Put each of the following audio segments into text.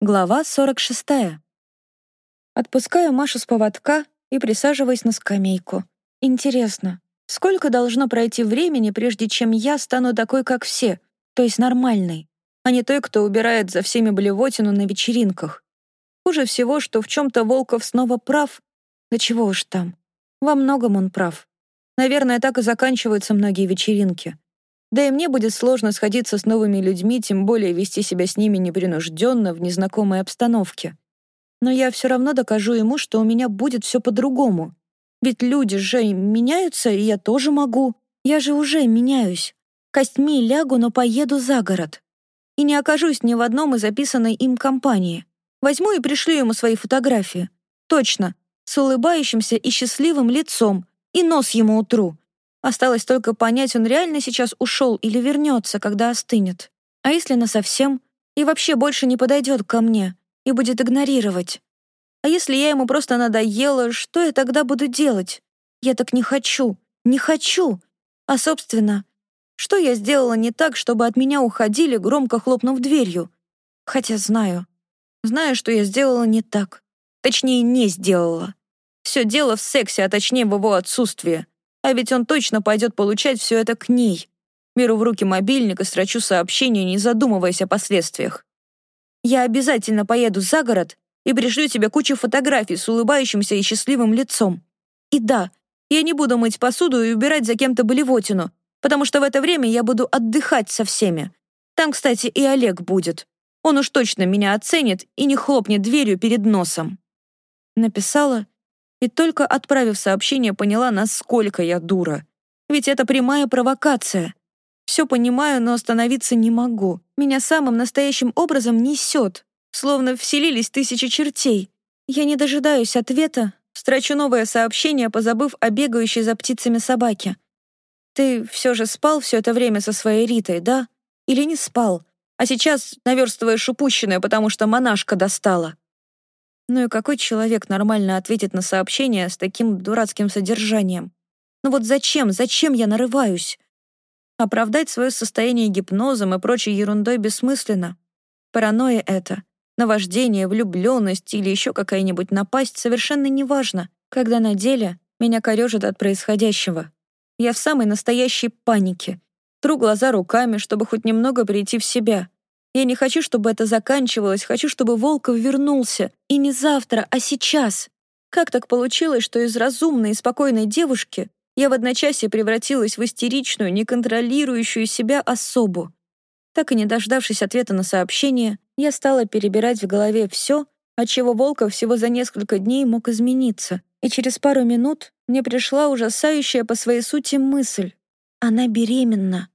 Глава 46. Отпускаю Машу с поводка и присаживаюсь на скамейку. Интересно, сколько должно пройти времени, прежде чем я стану такой, как все, то есть нормальной, а не той, кто убирает за всеми блевотину на вечеринках? Хуже всего, что в чем-то Волков снова прав. Да чего уж там. Во многом он прав. Наверное, так и заканчиваются многие вечеринки. Да и мне будет сложно сходиться с новыми людьми, тем более вести себя с ними непринужденно в незнакомой обстановке. Но я все равно докажу ему, что у меня будет все по-другому. Ведь люди же меняются, и я тоже могу. Я же уже меняюсь. Костьми лягу, но поеду за город. И не окажусь ни в одном из записанной им компании. Возьму и пришлю ему свои фотографии. Точно, с улыбающимся и счастливым лицом, и нос ему утру. Осталось только понять, он реально сейчас ушел или вернется, когда остынет. А если насовсем? И вообще больше не подойдет ко мне и будет игнорировать. А если я ему просто надоела, что я тогда буду делать? Я так не хочу, не хочу. А, собственно, что я сделала не так, чтобы от меня уходили, громко хлопнув дверью? Хотя знаю. Знаю, что я сделала не так. Точнее, не сделала. Все дело в сексе, а точнее в его отсутствии. А ведь он точно пойдет получать все это к ней. Беру в руки мобильник и строчу сообщение, не задумываясь о последствиях. Я обязательно поеду за город и пришлю тебе кучу фотографий с улыбающимся и счастливым лицом. И да, я не буду мыть посуду и убирать за кем-то болевотину, потому что в это время я буду отдыхать со всеми. Там, кстати, и Олег будет. Он уж точно меня оценит и не хлопнет дверью перед носом. Написала и только отправив сообщение, поняла, насколько я дура. Ведь это прямая провокация. Все понимаю, но остановиться не могу. Меня самым настоящим образом несет, словно вселились тысячи чертей. Я не дожидаюсь ответа, строчу новое сообщение, позабыв о бегающей за птицами собаке. Ты все же спал все это время со своей Ритой, да? Или не спал? А сейчас наверстываешь упущенное, потому что монашка достала. Ну и какой человек нормально ответит на сообщение с таким дурацким содержанием? Ну вот зачем, зачем я нарываюсь? Оправдать свое состояние гипнозом и прочей ерундой бессмысленно. Паранойя это, наваждение, влюбленность или еще какая-нибудь напасть совершенно неважно, когда на деле меня корежит от происходящего. Я в самой настоящей панике. Тру глаза руками, чтобы хоть немного прийти в себя. Я не хочу, чтобы это заканчивалось, хочу, чтобы Волков вернулся. И не завтра, а сейчас. Как так получилось, что из разумной и спокойной девушки я в одночасье превратилась в истеричную, неконтролирующую себя особу? Так и не дождавшись ответа на сообщение, я стала перебирать в голове все, от чего Волков всего за несколько дней мог измениться. И через пару минут мне пришла ужасающая по своей сути мысль. Она беременна.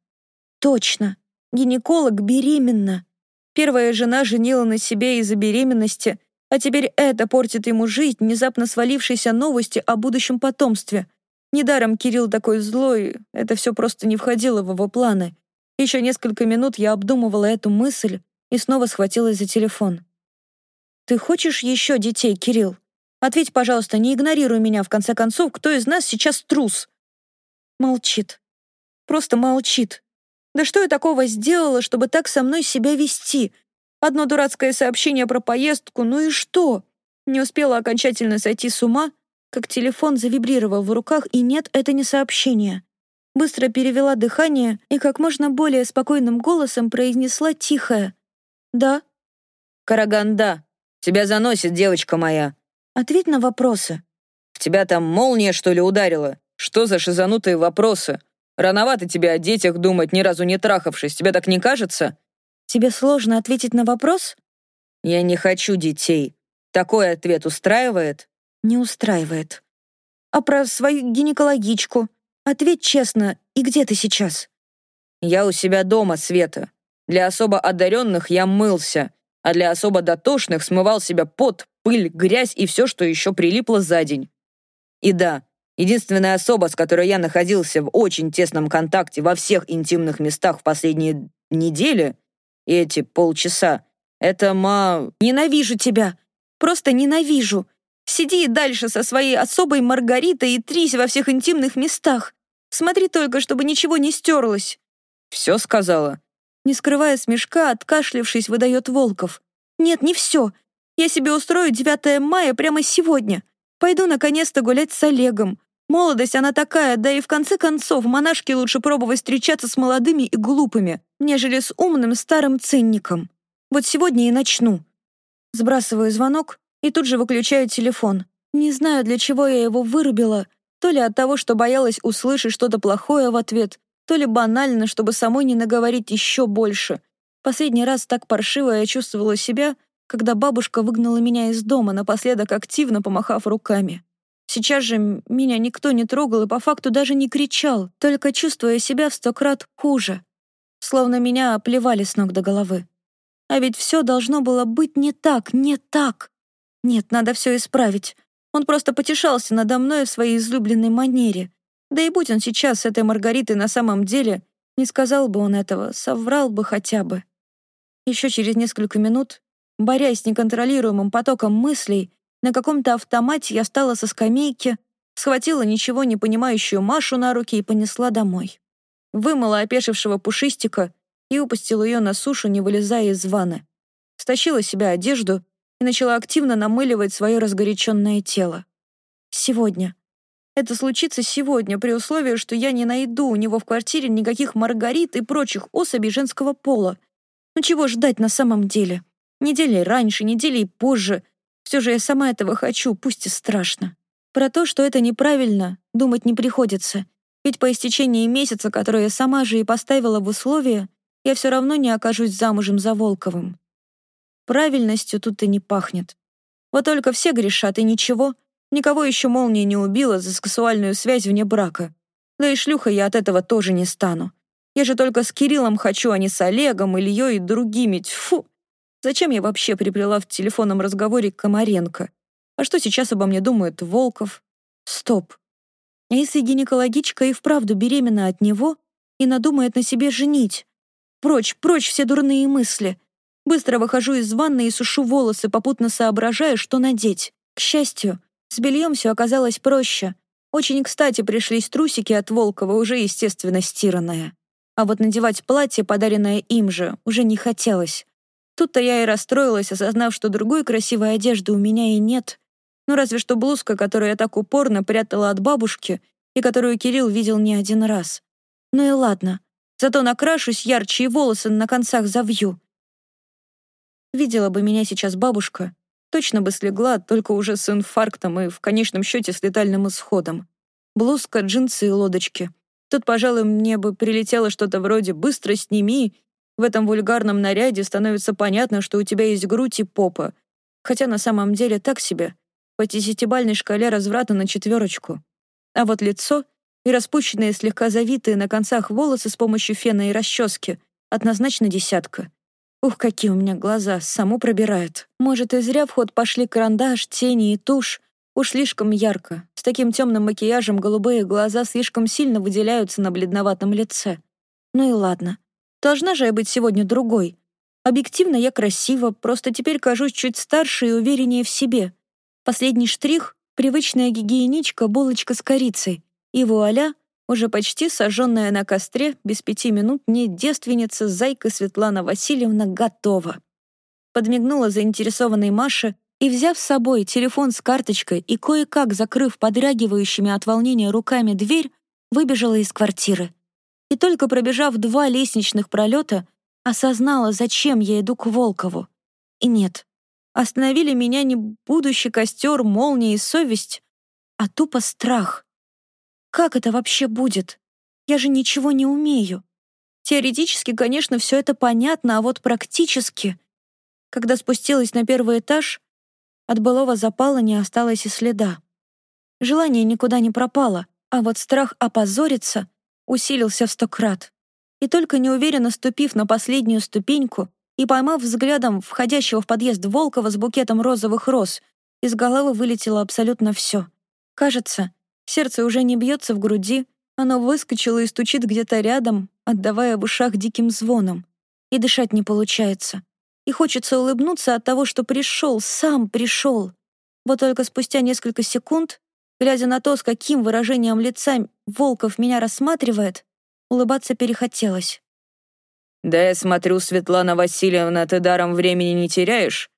Точно. Гинеколог беременна. Первая жена женила на себе из-за беременности, а теперь это портит ему жизнь, внезапно свалившейся новости о будущем потомстве. Недаром Кирилл такой злой, это все просто не входило в его планы. Еще несколько минут я обдумывала эту мысль и снова схватилась за телефон. «Ты хочешь еще детей, Кирилл? Ответь, пожалуйста, не игнорируй меня, в конце концов, кто из нас сейчас трус?» Молчит. Просто молчит. Да что я такого сделала, чтобы так со мной себя вести? Одно дурацкое сообщение про поездку, ну и что? Не успела окончательно сойти с ума, как телефон завибрировал в руках, и нет, это не сообщение. Быстро перевела дыхание и как можно более спокойным голосом произнесла тихое «Да». «Караганда, тебя заносит, девочка моя». «Ответь на вопросы». «В тебя там молния, что ли, ударила? Что за шизанутые вопросы? Рановато тебе о детях думать, ни разу не трахавшись. Тебе так не кажется?» «Тебе сложно ответить на вопрос?» «Я не хочу детей. Такой ответ устраивает?» «Не устраивает. А про свою гинекологичку? Ответь честно, и где ты сейчас?» «Я у себя дома, Света. Для особо одаренных я мылся, а для особо дотошных смывал себя пот, пыль, грязь и все, что еще прилипло за день. И да, Единственная особа, с которой я находился в очень тесном контакте во всех интимных местах в последние недели, эти полчаса, это ма... Ненавижу тебя. Просто ненавижу. Сиди дальше со своей особой Маргаритой и трись во всех интимных местах. Смотри только, чтобы ничего не стерлось. Все сказала. Не скрывая смешка, откашлившись, выдает Волков. Нет, не все. Я себе устрою 9 мая прямо сегодня. Пойду наконец-то гулять с Олегом. Молодость она такая, да и в конце концов монашки лучше пробовать встречаться с молодыми и глупыми, нежели с умным старым цинником. Вот сегодня и начну. Сбрасываю звонок и тут же выключаю телефон. Не знаю, для чего я его вырубила, то ли от того, что боялась услышать что-то плохое в ответ, то ли банально, чтобы самой не наговорить еще больше. Последний раз так паршиво я чувствовала себя, когда бабушка выгнала меня из дома, напоследок активно помахав руками. Сейчас же меня никто не трогал и по факту даже не кричал, только чувствуя себя в сто крат хуже. Словно меня оплевали с ног до головы. А ведь все должно было быть не так, не так. Нет, надо все исправить. Он просто потешался надо мной в своей излюбленной манере. Да и будь он сейчас с этой Маргаритой на самом деле, не сказал бы он этого, соврал бы хотя бы. Еще через несколько минут, борясь с неконтролируемым потоком мыслей, на каком-то автомате я встала со скамейки, схватила ничего не понимающую Машу на руки и понесла домой. Вымыла опешившего пушистика и упустила ее на сушу, не вылезая из ванны. Стащила себе одежду и начала активно намыливать свое разгоряченное тело. Сегодня. Это случится сегодня, при условии, что я не найду у него в квартире никаких маргарит и прочих особей женского пола. Ну чего ждать на самом деле? Недели раньше, недели позже. Все же я сама этого хочу, пусть и страшно. Про то, что это неправильно, думать не приходится. Ведь по истечении месяца, который я сама же и поставила в условия, я все равно не окажусь замужем за Волковым. Правильностью тут и не пахнет. Вот только все грешат, и ничего. Никого еще молния не убила за сексуальную связь вне брака. Да и шлюха я от этого тоже не стану. Я же только с Кириллом хочу, а не с Олегом, Ильей и другими. Тьфу! Зачем я вообще приплела в телефонном разговоре Комаренко? А что сейчас обо мне думает Волков? Стоп. А если гинекологичка и вправду беременна от него и надумает на себе женить? Прочь, прочь все дурные мысли. Быстро выхожу из ванны и сушу волосы, попутно соображая, что надеть. К счастью, с бельем все оказалось проще. Очень кстати пришлись трусики от Волкова, уже, естественно, стиранные. А вот надевать платье, подаренное им же, уже не хотелось. Тут-то я и расстроилась, осознав, что другой красивой одежды у меня и нет. Ну, разве что блузка, которую я так упорно прятала от бабушки и которую Кирилл видел не один раз. Ну и ладно. Зато накрашусь ярче и волосы на концах завью. Видела бы меня сейчас бабушка, точно бы слегла, только уже с инфарктом и в конечном счете с летальным исходом. Блузка, джинсы и лодочки. Тут, пожалуй, мне бы прилетело что-то вроде «быстро сними». В этом вульгарном наряде становится понятно, что у тебя есть грудь и попа. Хотя на самом деле так себе. По десятибальной шкале разврата на четверочку. А вот лицо и распущенные слегка завитые на концах волосы с помощью фена и расчески однозначно десятка. Ух, какие у меня глаза, саму пробирают. Может, и зря в ход пошли карандаш, тени и тушь. Уж слишком ярко. С таким темным макияжем голубые глаза слишком сильно выделяются на бледноватом лице. Ну и ладно. Должна же я быть сегодня другой. Объективно я красива, просто теперь кажусь чуть старше и увереннее в себе. Последний штрих — привычная гигиеничка, булочка с корицей. И вуаля, уже почти сожженная на костре, без пяти минут мне девственница Зайка Светлана Васильевна готова. Подмигнула заинтересованной Маше и, взяв с собой телефон с карточкой и кое-как закрыв подрагивающими от волнения руками дверь, выбежала из квартиры. И только пробежав два лестничных пролета, осознала, зачем я иду к Волкову. И нет, остановили меня не будущий костер, молния и совесть, а тупо страх. Как это вообще будет? Я же ничего не умею. Теоретически, конечно, все это понятно, а вот практически... Когда спустилась на первый этаж, от былого запала не осталось и следа. Желание никуда не пропало, а вот страх опозориться усилился в сто крат. И только неуверенно ступив на последнюю ступеньку и поймав взглядом входящего в подъезд Волкова с букетом розовых роз, из головы вылетело абсолютно все. Кажется, Сердце уже не бьется в груди, оно выскочило и стучит где-то рядом, отдавая в ушах диким звоном. И дышать не получается. И хочется улыбнуться от того, что пришел, сам пришел. Вот только спустя несколько секунд, глядя на то, с каким выражением лица Волков меня рассматривает, улыбаться перехотелось. «Да я смотрю, Светлана Васильевна, ты даром времени не теряешь.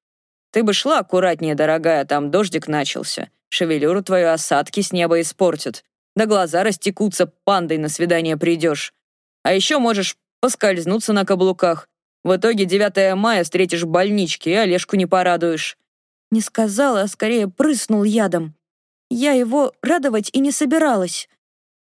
Ты бы шла аккуратнее, дорогая, там дождик начался. Шевелюру твою осадки с неба испортят. Да глаза растекутся, пандой на свидание придешь. А еще можешь поскользнуться на каблуках. В итоге 9 мая встретишь в больничке и Олежку не порадуешь». Не сказала, а скорее прыснул ядом. Я его радовать и не собиралась.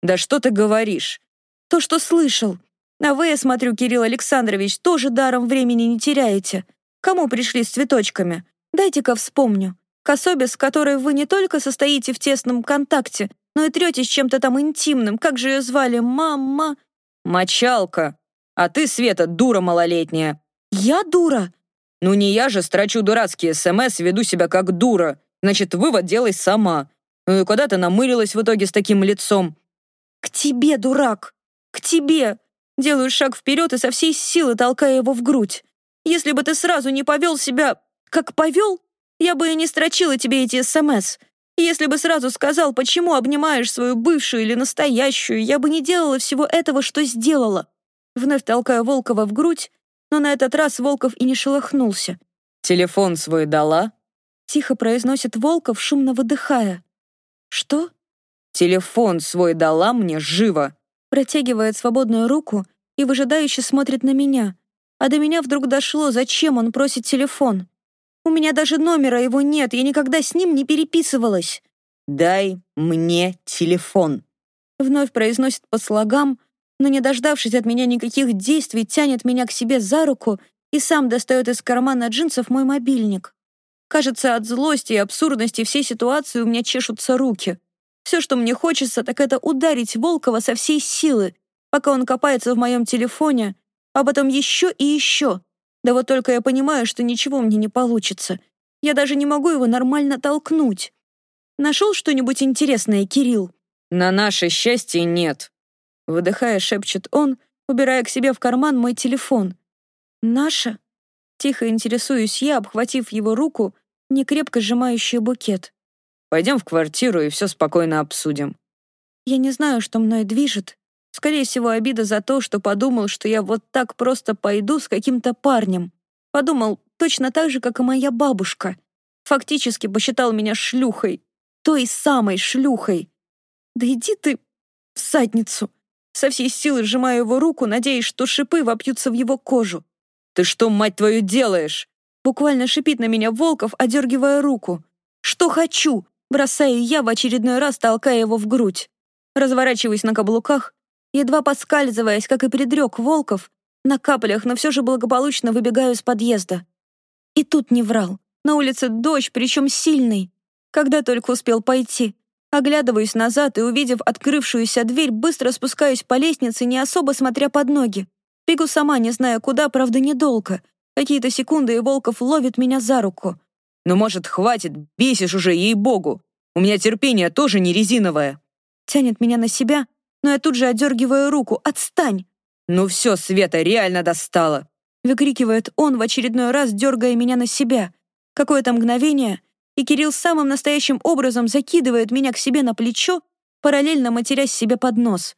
«Да что ты говоришь?» «То, что слышал. А вы, я смотрю, Кирилл Александрович, тоже даром времени не теряете. Кому пришли с цветочками? Дайте-ка вспомню. К особе, с которой вы не только состоите в тесном контакте, но и третесь чем-то там интимным. Как же ее звали? Мама...» «Мочалка. А ты, Света, дура малолетняя». «Я дура?» «Ну не я же строчу дурацкие СМС, веду себя как дура. Значит, вывод делай сама. Ну и куда ты намылилась в итоге с таким лицом?» «К тебе, дурак! К тебе!» Делаю шаг вперед и со всей силы толкаю его в грудь. «Если бы ты сразу не повел себя, как повел, я бы и не строчила тебе эти СМС. Если бы сразу сказал, почему обнимаешь свою бывшую или настоящую, я бы не делала всего этого, что сделала». Вновь толкаю Волкова в грудь, но на этот раз Волков и не шелохнулся. «Телефон свой дала?» Тихо произносит Волков, шумно выдыхая. «Что?» «Телефон свой дала мне живо!» Протягивает свободную руку и выжидающе смотрит на меня. А до меня вдруг дошло, зачем он просит телефон. У меня даже номера его нет, я никогда с ним не переписывалась. «Дай мне телефон», — вновь произносит по слогам, но, не дождавшись от меня никаких действий, тянет меня к себе за руку и сам достает из кармана джинсов мой мобильник. Кажется, от злости и абсурдности всей ситуации у меня чешутся руки. Все, что мне хочется, так это ударить Волкова со всей силы, пока он копается в моем телефоне, а потом еще и еще. Да вот только я понимаю, что ничего мне не получится. Я даже не могу его нормально толкнуть. Нашел что-нибудь интересное, Кирилл? На наше счастье нет. Выдыхая, шепчет он, убирая к себе в карман мой телефон. Наша? Тихо интересуюсь я, обхватив его руку некрепко сжимающая букет. «Пойдем в квартиру и все спокойно обсудим». Я не знаю, что мной движет. Скорее всего, обида за то, что подумал, что я вот так просто пойду с каким-то парнем. Подумал точно так же, как и моя бабушка. Фактически посчитал меня шлюхой. Той самой шлюхой. Да иди ты в задницу. Со всей силы сжимаю его руку, надеясь, что шипы вопьются в его кожу. «Ты что, мать твою, делаешь?» Буквально шипит на меня Волков, одергивая руку. «Что хочу?» Бросаю я в очередной раз, толкая его в грудь. Разворачиваюсь на каблуках, едва подскальзываясь, как и предрек Волков, на каплях, но все же благополучно выбегаю из подъезда. И тут не врал. На улице дождь, причем сильный. Когда только успел пойти. Оглядываюсь назад и, увидев открывшуюся дверь, быстро спускаюсь по лестнице, не особо смотря под ноги. Бегу сама, не зная куда, правда, недолго. Какие-то секунды, и Волков ловит меня за руку. «Ну, может, хватит, бесишь уже, ей-богу! У меня терпение тоже не резиновое!» Тянет меня на себя, но я тут же отдергиваю руку. «Отстань!» «Ну все, Света, реально достала!» Выкрикивает он в очередной раз, дергая меня на себя. Какое-то мгновение, и Кирилл самым настоящим образом закидывает меня к себе на плечо, параллельно матерясь себе под нос.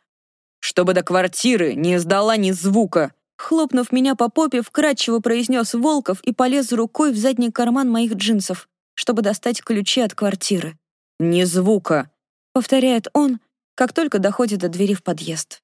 «Чтобы до квартиры не издала ни звука!» Хлопнув меня по попе, вкрадчиво произнес Волков и полез рукой в задний карман моих джинсов, чтобы достать ключи от квартиры. «Ни звука», — повторяет он, как только доходит до двери в подъезд.